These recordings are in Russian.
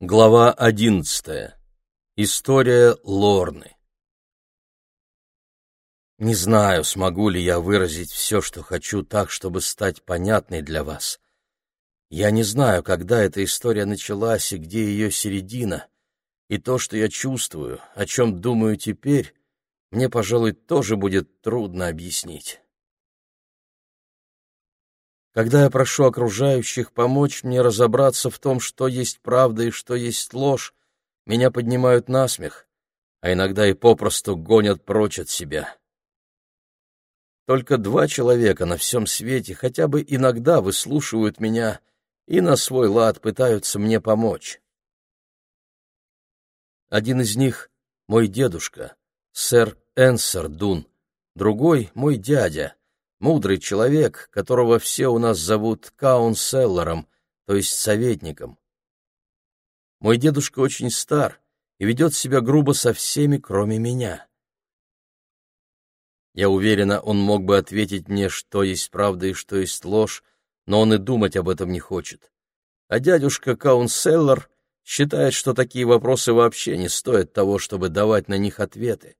Глава одиннадцатая. История Лорны. Не знаю, смогу ли я выразить все, что хочу, так, чтобы стать понятной для вас. Я не знаю, когда эта история началась и где ее середина, и то, что я чувствую, о чем думаю теперь, мне, пожалуй, тоже будет трудно объяснить. Когда я прошу окружающих помочь мне разобраться в том, что есть правда и что есть ложь, меня поднимают на смех, а иногда и попросту гонят прочь от себя. Только два человека на всем свете хотя бы иногда выслушивают меня и на свой лад пытаются мне помочь. Один из них — мой дедушка, сэр Энсер Дун, другой — мой дядя — мудрый человек, которого все у нас зовут каунселлером, то есть советником. Мой дедушка очень стар и ведет себя грубо со всеми, кроме меня. Я уверена, он мог бы ответить мне, что есть правда и что есть ложь, но он и думать об этом не хочет. А дядюшка Каунселлер считает, что такие вопросы вообще не стоят того, чтобы давать на них ответы.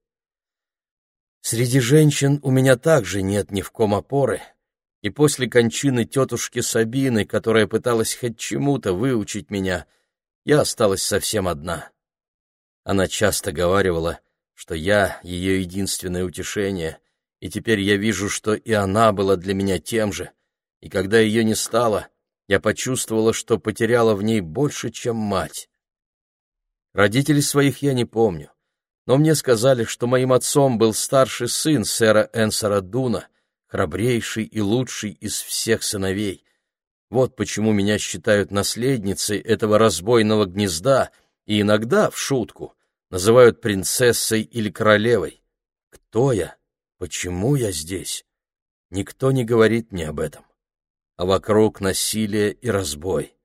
Среди женщин у меня также нет ни в ком опоры, и после кончины тетушки Сабины, которая пыталась хоть чему-то выучить меня, я осталась совсем одна. Она часто говаривала, что я — ее единственное утешение, и теперь я вижу, что и она была для меня тем же, и когда ее не стало, я почувствовала, что потеряла в ней больше, чем мать. Родителей своих я не помню но мне сказали, что моим отцом был старший сын сэра Энсера Дуна, храбрейший и лучший из всех сыновей. Вот почему меня считают наследницей этого разбойного гнезда и иногда, в шутку, называют принцессой или королевой. Кто я? Почему я здесь? Никто не говорит мне об этом. А вокруг насилие и разбой.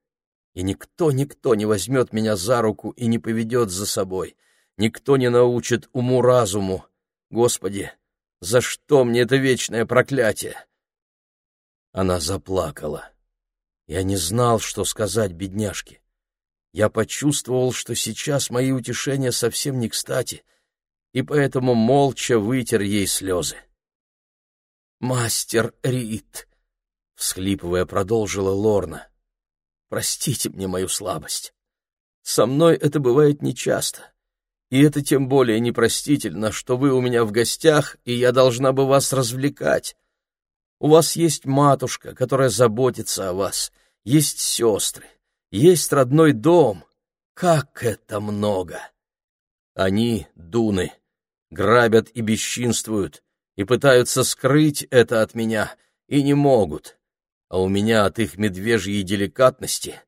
И никто, никто не возьмет меня за руку и не поведет за собой — никто не научит уму-разуму. Господи, за что мне это вечное проклятие? Она заплакала. Я не знал, что сказать бедняжке. Я почувствовал, что сейчас мои утешения совсем не кстати, и поэтому молча вытер ей слезы. «Мастер Рид», — всхлипывая, продолжила Лорна, — «простите мне мою слабость. Со мной это бывает нечасто. И это тем более непростительно, что вы у меня в гостях, и я должна бы вас развлекать. У вас есть матушка, которая заботится о вас, есть сестры, есть родной дом. Как это много! Они, дуны, грабят и бесчинствуют, и пытаются скрыть это от меня, и не могут. А у меня от их медвежьей деликатности,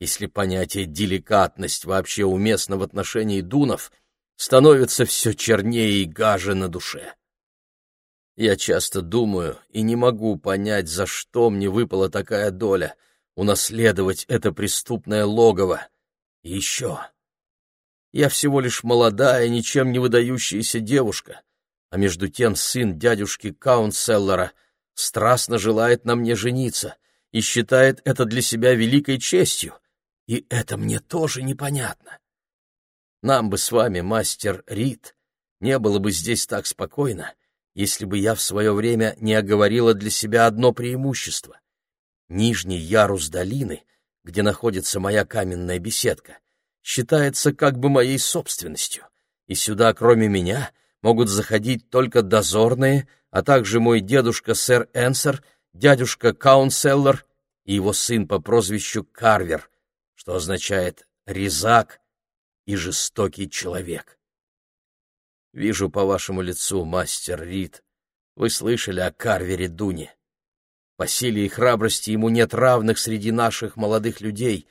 если понятие «деликатность» вообще уместно в отношении дунов — становится все чернее и гаже на душе. Я часто думаю и не могу понять, за что мне выпала такая доля — унаследовать это преступное логово. И еще. Я всего лишь молодая, ничем не выдающаяся девушка, а между тем сын дядюшки Каунселлера страстно желает на мне жениться и считает это для себя великой честью, и это мне тоже непонятно. Нам бы с вами, мастер Рид, не было бы здесь так спокойно, если бы я в свое время не оговорила для себя одно преимущество. Нижний ярус долины, где находится моя каменная беседка, считается как бы моей собственностью, и сюда, кроме меня, могут заходить только дозорные, а также мой дедушка сэр Энсер, дядюшка Каунселлер и его сын по прозвищу Карвер, что означает «резак», и жестокий человек. Вижу по вашему лицу, мастер Рид, вы слышали о Карвере Дуне. По силе и храбрости ему нет равных среди наших молодых людей,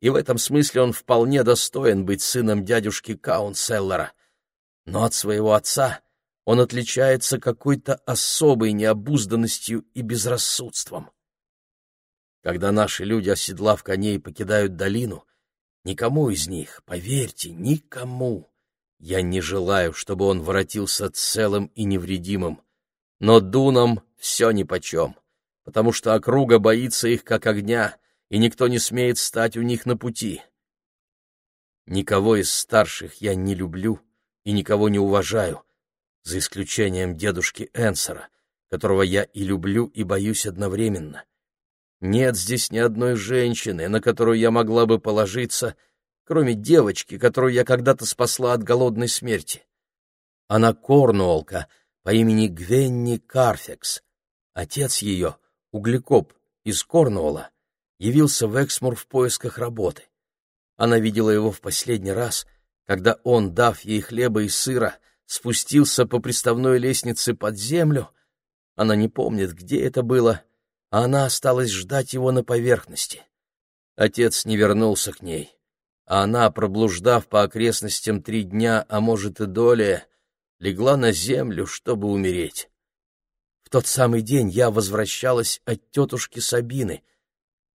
и в этом смысле он вполне достоин быть сыном дядюшки Каунселлера. Но от своего отца он отличается какой-то особой необузданностью и безрассудством. Когда наши люди, оседлав коней, покидают долину, Никому из них, поверьте, никому. Я не желаю, чтобы он воротился целым и невредимым. Но дунам все нипочем, потому что округа боится их как огня, и никто не смеет стать у них на пути. Никого из старших я не люблю и никого не уважаю, за исключением дедушки Энсера, которого я и люблю, и боюсь одновременно. Нет здесь ни одной женщины, на которую я могла бы положиться, кроме девочки, которую я когда-то спасла от голодной смерти. Она корнуолка по имени Гвенни Карфекс. Отец ее, углекоп из Корнуола, явился в Эксмур в поисках работы. Она видела его в последний раз, когда он, дав ей хлеба и сыра, спустился по приставной лестнице под землю. Она не помнит, где это было, а она осталась ждать его на поверхности. Отец не вернулся к ней, а она, проблуждав по окрестностям три дня, а может и долее, легла на землю, чтобы умереть. В тот самый день я возвращалась от тетушки Сабины.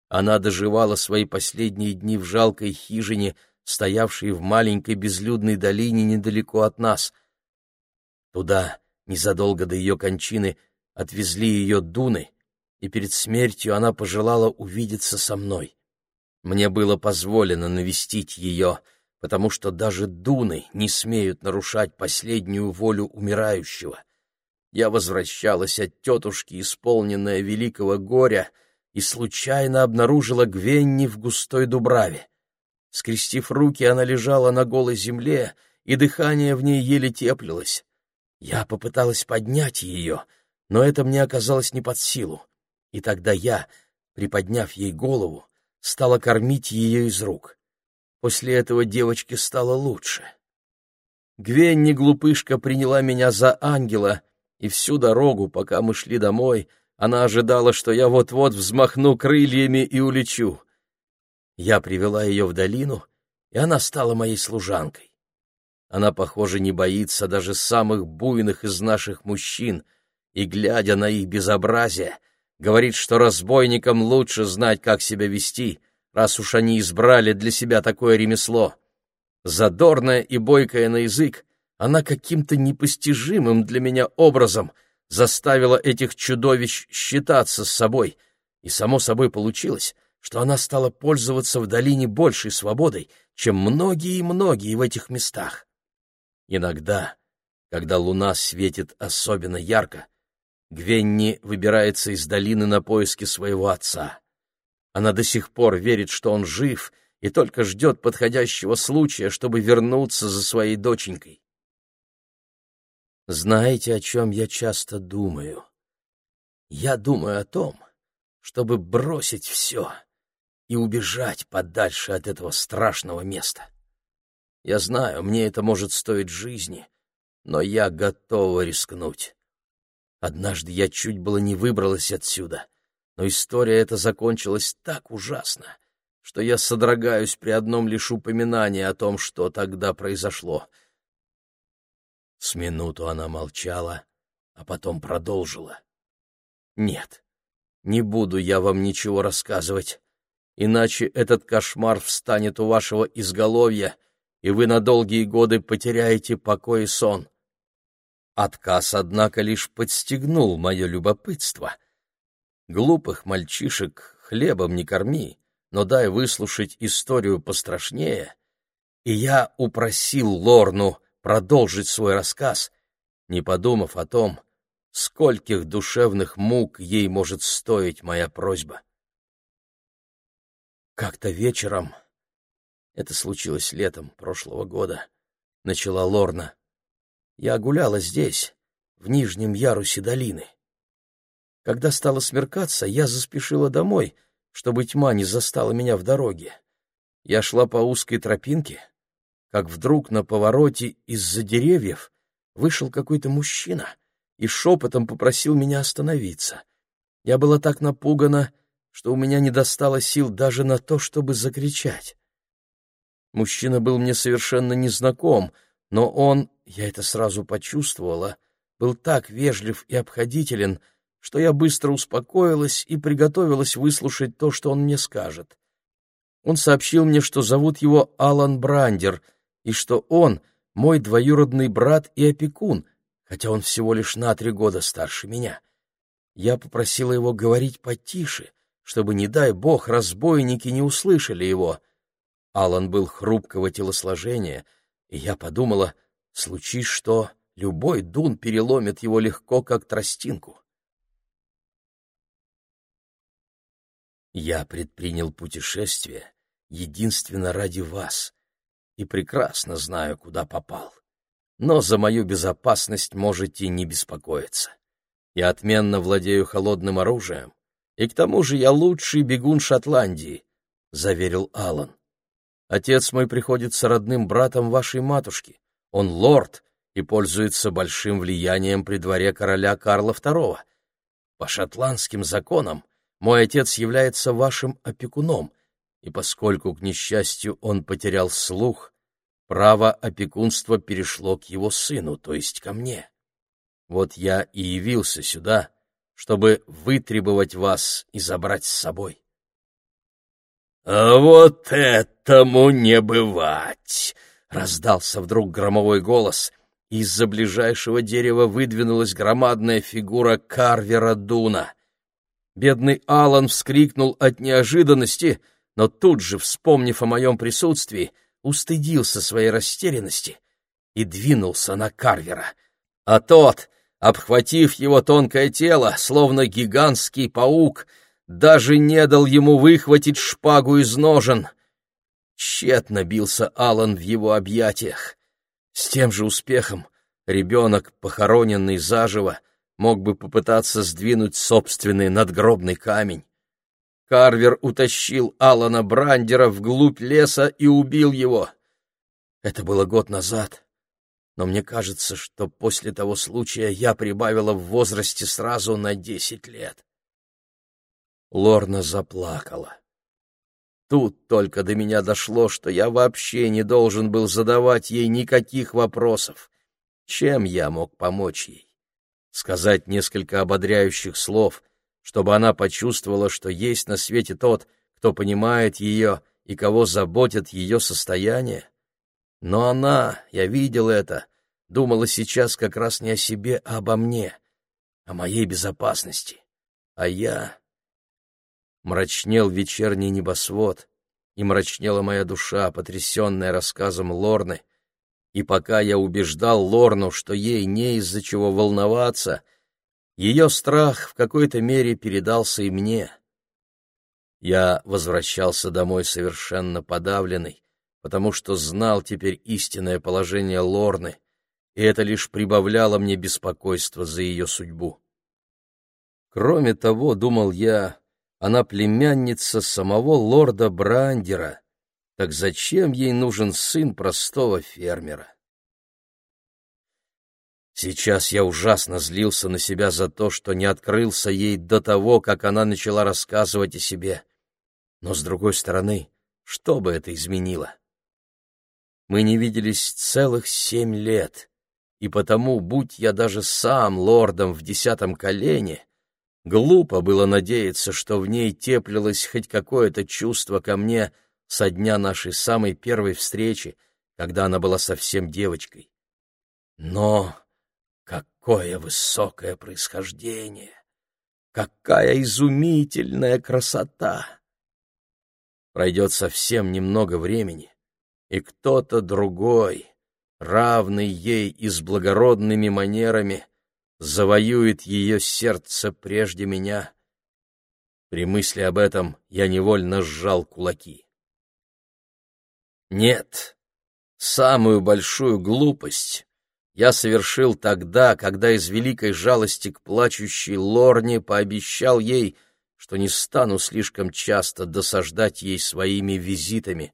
Она доживала свои последние дни в жалкой хижине, стоявшей в маленькой безлюдной долине недалеко от нас. Туда, незадолго до ее кончины, отвезли ее дуны, и перед смертью она пожелала увидеться со мной. Мне было позволено навестить ее, потому что даже дуны не смеют нарушать последнюю волю умирающего. Я возвращалась от тетушки, исполненная великого горя, и случайно обнаружила Гвенни в густой дубраве. Скрестив руки, она лежала на голой земле, и дыхание в ней еле теплилось. Я попыталась поднять ее, но это мне оказалось не под силу. И тогда я, приподняв ей голову, стала кормить ее из рук. После этого девочке стало лучше. Гвенни, глупышка, приняла меня за ангела, и всю дорогу, пока мы шли домой, она ожидала, что я вот-вот взмахну крыльями и улечу. Я привела ее в долину, и она стала моей служанкой. Она, похоже, не боится даже самых буйных из наших мужчин, и, глядя на их безобразие, говорит, что разбойникам лучше знать, как себя вести, раз уж они избрали для себя такое ремесло. Задорная и бойкая на язык, она каким-то непостижимым для меня образом заставила этих чудовищ считаться с собой, и само собой получилось, что она стала пользоваться в долине большей свободой, чем многие и многие в этих местах. Иногда, когда луна светит особенно ярко, Гвенни выбирается из долины на поиски своего отца. Она до сих пор верит, что он жив, и только ждет подходящего случая, чтобы вернуться за своей доченькой. Знаете, о чем я часто думаю? Я думаю о том, чтобы бросить все и убежать подальше от этого страшного места. Я знаю, мне это может стоить жизни, но я готова рискнуть. Однажды я чуть было не выбралась отсюда, но история эта закончилась так ужасно, что я содрогаюсь при одном лишь упоминании о том, что тогда произошло. С минуту она молчала, а потом продолжила. «Нет, не буду я вам ничего рассказывать, иначе этот кошмар встанет у вашего изголовья, и вы на долгие годы потеряете покой и сон. Отказ, однако, лишь подстегнул мое любопытство. Глупых мальчишек хлебом не корми, но дай выслушать историю пострашнее. И я упросил Лорну продолжить свой рассказ, не подумав о том, скольких душевных мук ей может стоить моя просьба. Как-то вечером, это случилось летом прошлого года, начала Лорна, я гуляла здесь, в нижнем ярусе долины. Когда стало смеркаться, я заспешила домой, чтобы тьма не застала меня в дороге. Я шла по узкой тропинке, как вдруг на повороте из-за деревьев вышел какой-то мужчина и шепотом попросил меня остановиться. Я была так напугана, что у меня не достало сил даже на то, чтобы закричать. Мужчина был мне совершенно незнаком — но он, я это сразу почувствовала, был так вежлив и обходителен, что я быстро успокоилась и приготовилась выслушать то, что он мне скажет. Он сообщил мне, что зовут его Алан Брандер, и что он мой двоюродный брат и опекун, хотя он всего лишь на три года старше меня. Я попросила его говорить потише, чтобы, не дай бог, разбойники не услышали его. Алан был хрупкого телосложения, и я подумала, случись что, любой дун переломит его легко, как тростинку. Я предпринял путешествие единственно ради вас и прекрасно знаю, куда попал. Но за мою безопасность можете не беспокоиться. Я отменно владею холодным оружием, и к тому же я лучший бегун Шотландии, — заверил Алан. Отец мой приходится родным братом вашей матушки. Он лорд и пользуется большим влиянием при дворе короля Карла II. По шотландским законам мой отец является вашим опекуном, и поскольку, к несчастью, он потерял слух, право опекунства перешло к его сыну, то есть ко мне. Вот я и явился сюда, чтобы вытребовать вас и забрать с собой. — А вот этому не бывать! — раздался вдруг громовой голос. Из-за ближайшего дерева выдвинулась громадная фигура Карвера Дуна — Бедный Алан вскрикнул от неожиданности, но тут же, вспомнив о моем присутствии, устыдился своей растерянности и двинулся на Карвера. А тот, обхватив его тонкое тело, словно гигантский паук, даже не дал ему выхватить шпагу из ножен. Тщетно бился Алан в его объятиях. С тем же успехом ребенок, похороненный заживо, мог бы попытаться сдвинуть собственный надгробный камень. Карвер утащил Алана Брандера вглубь леса и убил его. Это было год назад, но мне кажется, что после того случая я прибавила в возрасте сразу на десять лет. Лорна заплакала. Тут только до меня дошло, что я вообще не должен был задавать ей никаких вопросов. Чем я мог помочь ей? сказать несколько ободряющих слов, чтобы она почувствовала, что есть на свете тот, кто понимает ее и кого заботит ее состояние. Но она, я видел это, думала сейчас как раз не о себе, а обо мне, о моей безопасности. А я... Мрачнел вечерний небосвод, и мрачнела моя душа, потрясенная рассказом Лорны — и пока я убеждал Лорну, что ей не из-за чего волноваться, ее страх в какой-то мере передался и мне. Я возвращался домой совершенно подавленный, потому что знал теперь истинное положение Лорны, и это лишь прибавляло мне беспокойство за ее судьбу. Кроме того, думал я, она племянница самого лорда Брандера — так зачем ей нужен сын простого фермера? Сейчас я ужасно злился на себя за то, что не открылся ей до того, как она начала рассказывать о себе. Но, с другой стороны, что бы это изменило? Мы не виделись целых семь лет, и потому, будь я даже сам лордом в десятом колене, глупо было надеяться, что в ней теплилось хоть какое-то чувство ко мне — со дня нашей самой первой встречи, когда она была совсем девочкой. Но какое высокое происхождение! Какая изумительная красота! Пройдет совсем немного времени, и кто-то другой, равный ей и с благородными манерами, завоюет ее сердце прежде меня. При мысли об этом я невольно сжал кулаки. Нет, самую большую глупость я совершил тогда, когда из великой жалости к плачущей Лорне пообещал ей, что не стану слишком часто досаждать ей своими визитами.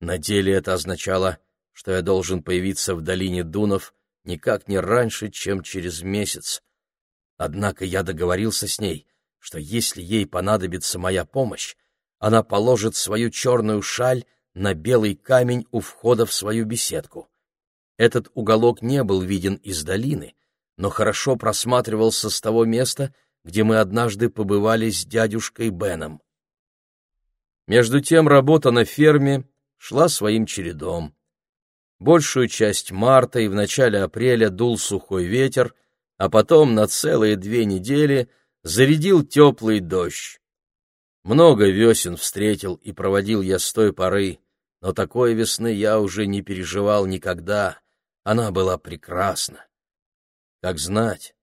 На деле это означало, что я должен появиться в долине Дунов никак не раньше, чем через месяц. Однако я договорился с ней, что если ей понадобится моя помощь, она положит свою черную шаль на белый камень у входа в свою беседку. Этот уголок не был виден из долины, но хорошо просматривался с того места, где мы однажды побывали с дядюшкой Беном. Между тем работа на ферме шла своим чередом. Большую часть марта и в начале апреля дул сухой ветер, а потом на целые две недели зарядил теплый дождь. Много весен встретил и проводил я с той поры, но такой весны я уже не переживал никогда. Она была прекрасна. Как знать,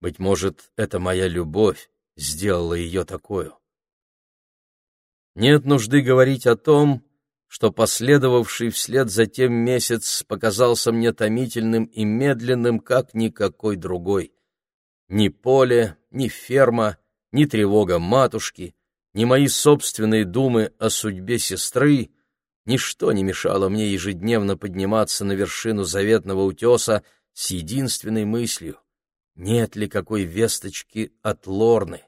быть может, это моя любовь сделала ее такую. Нет нужды говорить о том, что последовавший вслед за тем месяц показался мне томительным и медленным, как никакой другой. Ни поле, ни ферма, ни тревога матушки, ни мои собственные думы о судьбе сестры, ничто не мешало мне ежедневно подниматься на вершину заветного утеса с единственной мыслью — нет ли какой весточки от Лорны?